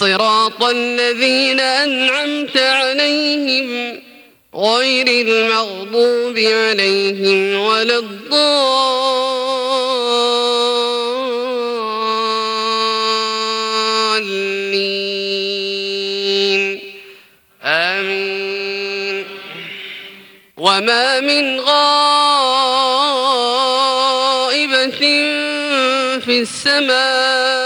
صراط الذين أنعمت عليهم غير المغضوب عليهم ولا الضالين. آمين. وما من غائبة في السماء